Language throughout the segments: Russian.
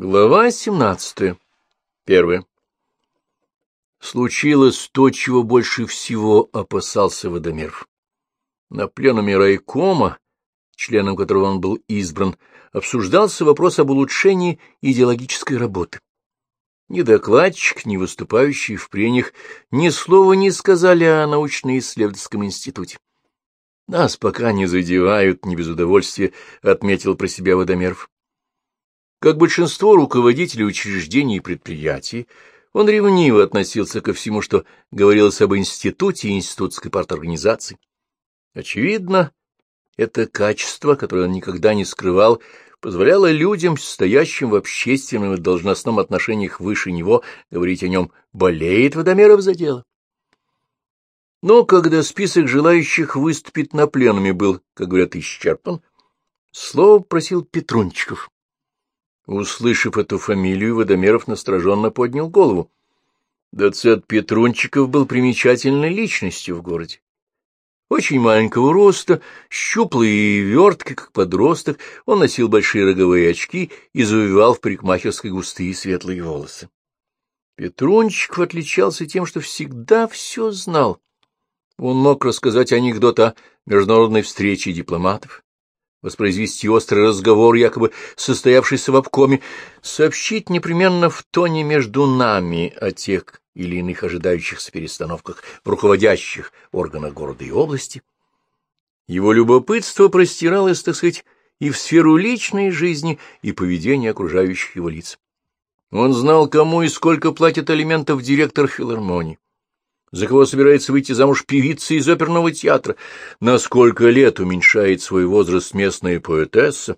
Глава 17. Первое. Случилось то, чего больше всего опасался Водомеров. На пленуме райкома, членом которого он был избран, обсуждался вопрос об улучшении идеологической работы. Ни докладчик, ни выступающие в прениях ни слова не сказали о научно-исследовательском институте. Нас пока не задевают, не без удовольствия, — отметил про себя Водомеров. Как большинство руководителей учреждений и предприятий, он ревниво относился ко всему, что говорилось об институте и институтской парторганизации. Очевидно, это качество, которое он никогда не скрывал, позволяло людям, стоящим в общественном и должностном отношениях выше него, говорить о нем «болеет Водомеров за дело». Но когда список желающих выступить на пленуме был, как говорят, исчерпан, слово просил Петрунчиков. Услышав эту фамилию, Водомеров настороженно поднял голову. Доцент Петрунчиков был примечательной личностью в городе. Очень маленького роста, щуплый и верткий, как подросток, он носил большие роговые очки и завивал в парикмахерской густые светлые волосы. Петрунчиков отличался тем, что всегда все знал. Он мог рассказать анекдот о международной встрече дипломатов, воспроизвести острый разговор, якобы состоявшийся в обкоме, сообщить непременно в тоне между нами о тех или иных ожидающихся перестановках в руководящих органах города и области. Его любопытство простиралось, так сказать, и в сферу личной жизни, и поведения окружающих его лиц. Он знал, кому и сколько платит алиментов директор филармонии за кого собирается выйти замуж певица из оперного театра, на сколько лет уменьшает свой возраст местная поэтесса.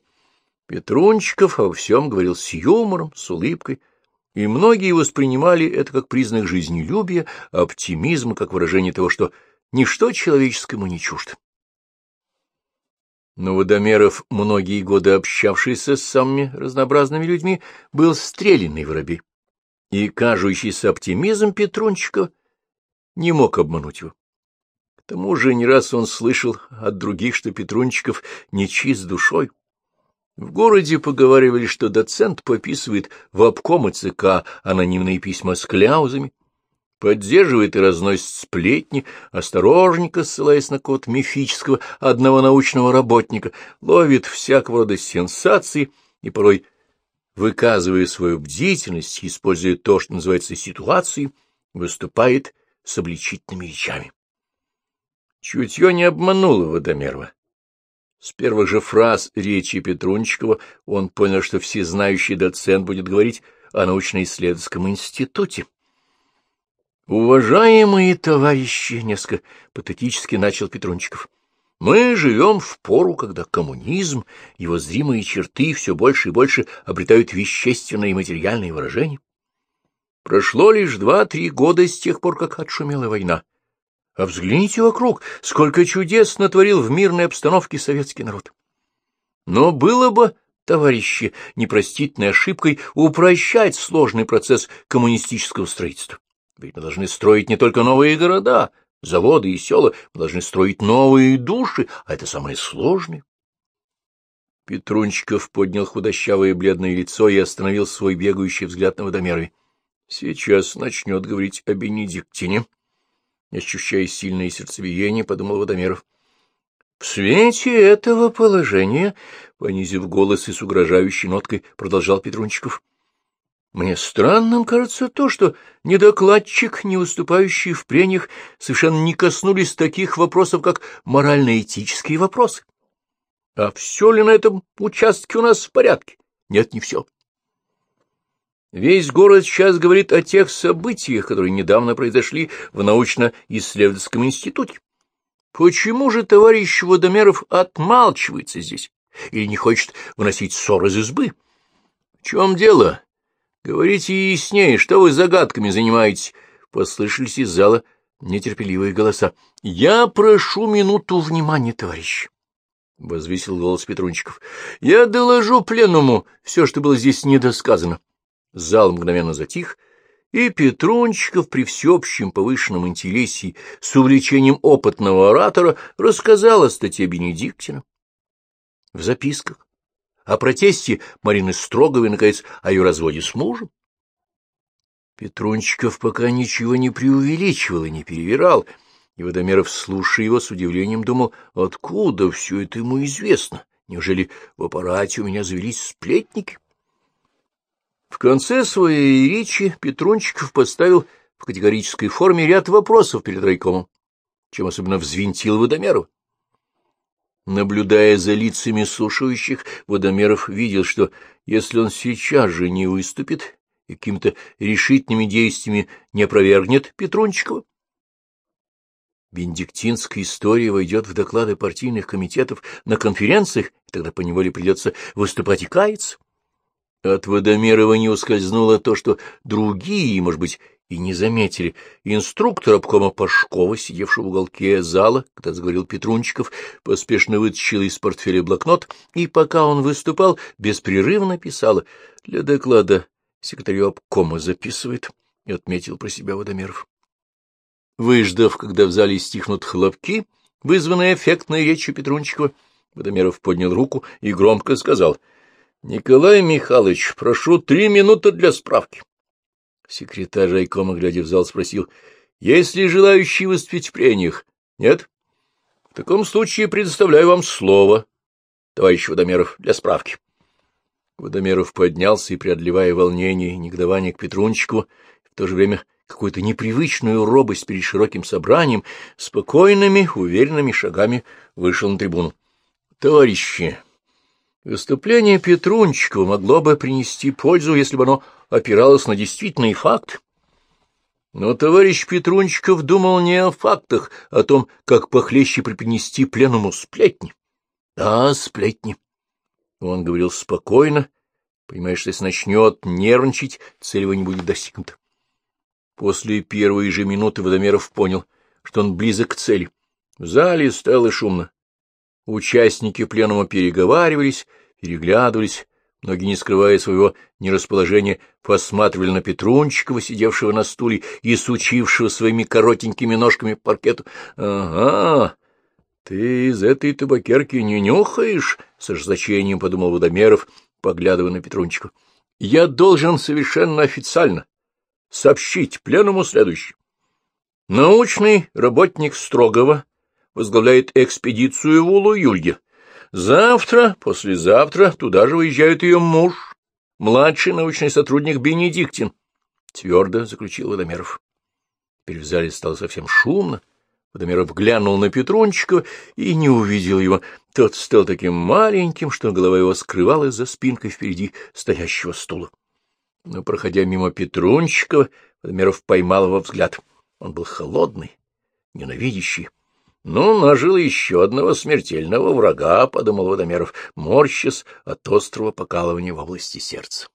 Петрунчиков обо всем говорил с юмором, с улыбкой, и многие воспринимали это как признак жизнелюбия, оптимизма, как выражение того, что ничто человеческому не чуждо. Но Водомеров, многие годы общавшийся с самыми разнообразными людьми, был стрелянный воробей, и кажущийся оптимизм Петрунчикова не мог обмануть его. К тому же не раз он слышал от других, что Петрунчиков не чист душой. В городе поговаривали, что доцент пописывает в обкомы ЦК анонимные письма с кляузами, поддерживает и разносит сплетни, осторожненько ссылаясь на код мифического одного научного работника, ловит всякого рода сенсации и порой, выказывая свою бдительность, используя то, что называется ситуацией, выступает с обличительными речами. Чутье не обмануло Водомерова. С первых же фраз речи Петрунчикова он понял, что всезнающий доцент будет говорить о научно-исследовательском институте. «Уважаемые товарищи!» — несколько патетически начал Петрунчиков. «Мы живем в пору, когда коммунизм, его зримые черты все больше и больше обретают вещественные и материальные выражения. Прошло лишь два-три года с тех пор, как отшумела война. А взгляните вокруг, сколько чудес натворил в мирной обстановке советский народ. Но было бы, товарищи, непростительной ошибкой упрощать сложный процесс коммунистического строительства. Ведь мы должны строить не только новые города, заводы и села, мы должны строить новые души, а это самое сложное. Петрунчиков поднял худощавое бледное лицо и остановил свой бегающий взгляд на водомерове. Сейчас начнет говорить о Бенедиктине. Ощущая сильное сердцебиение, подумал Водомеров. В свете этого положения, понизив голос и с угрожающей ноткой, продолжал Петрунчиков. Мне странным кажется то, что ни докладчик, ни выступающие в прениях совершенно не коснулись таких вопросов, как морально-этические вопросы. А все ли на этом участке у нас в порядке? Нет, не все. Весь город сейчас говорит о тех событиях, которые недавно произошли в научно-исследовательском институте. Почему же товарищ Водомеров отмалчивается здесь или не хочет выносить ссор из избы? В чем дело? Говорите яснее, что вы загадками занимаетесь? Послышались из зала нетерпеливые голоса. Я прошу минуту внимания, товарищ. — возвысил голос Петрунчиков. — Я доложу пленуму все, что было здесь недосказано. Зал мгновенно затих, и Петрунчиков при всеобщем повышенном интересе с увлечением опытного оратора рассказал о статье Бенедиктина. В записках о протесте Марины Строговой, наконец, о ее разводе с мужем. Петрунчиков пока ничего не преувеличивал и не перевирал, и Водомеров, слушая его, с удивлением думал, откуда все это ему известно? Неужели в аппарате у меня завелись сплетники? В конце своей речи Петрунчиков поставил в категорической форме ряд вопросов перед райкомом, чем особенно взвинтил Водомеров. Наблюдая за лицами слушающих, Водомеров видел, что если он сейчас же не выступит и какими-то решительными действиями не опровергнет Петрунчикова, Бенедиктинская история войдет в доклады партийных комитетов на конференциях, и тогда поневоле придется выступать и каяться. От Водомерова не ускользнуло то, что другие, может быть, и не заметили. Инструктор обкома Пашкова, сидевший в уголке зала, когда заговорил Петрунчиков, поспешно вытащил из портфеля блокнот, и пока он выступал, беспрерывно писала. Для доклада секретарю обкома записывает, — отметил про себя Водомеров. Выждав, когда в зале стихнут хлопки, вызванные эффектной речью Петрунчикова, Водомеров поднял руку и громко сказал —— Николай Михайлович, прошу три минуты для справки. Секретарь райкома, глядя в зал, спросил, — есть ли желающие выступить в прениях? Нет? В таком случае предоставляю вам слово, товарищ Водомеров, для справки. Водомеров поднялся и, преодолевая волнение и негодование к Петрунчику, в то же время какую-то непривычную робость перед широким собранием, спокойными, уверенными шагами вышел на трибуну. — Товарищи! Выступление Петрунчикова могло бы принести пользу, если бы оно опиралось на действительный факт. Но товарищ Петрунчиков думал не о фактах, а о том, как похлеще преподнести пленному сплетни. Да, сплетни. Он говорил спокойно, понимая, что если начнет нервничать, цель его не будет достигнута. После первой же минуты Водомеров понял, что он близок к цели. В зале стало шумно. Участники пленума переговаривались, переглядывались, многие, не скрывая своего нерасположения, посматривали на Петрунчикова, сидевшего на стуле и сучившего своими коротенькими ножками паркету. — Ага, ты из этой табакерки не нюхаешь? — с ожесточением подумал Водомеров, поглядывая на Петрунчика. — Я должен совершенно официально сообщить пленуму следующее. Научный работник Строгова возглавляет экспедицию в Улу-Юльге. Завтра, послезавтра туда же выезжает ее муж, младший научный сотрудник Бенедиктин, — твердо заключил Водомеров. Теперь в зале стало совсем шумно. Водомеров глянул на Петрунчика и не увидел его. Тот стал таким маленьким, что голова его скрывалась за спинкой впереди стоящего стула. Но, проходя мимо Петрунчикова, Водомеров поймал его взгляд. Он был холодный, ненавидящий. Ну, нажил еще одного смертельного врага, — подумал Водомеров, морщась от острого покалывания в области сердца.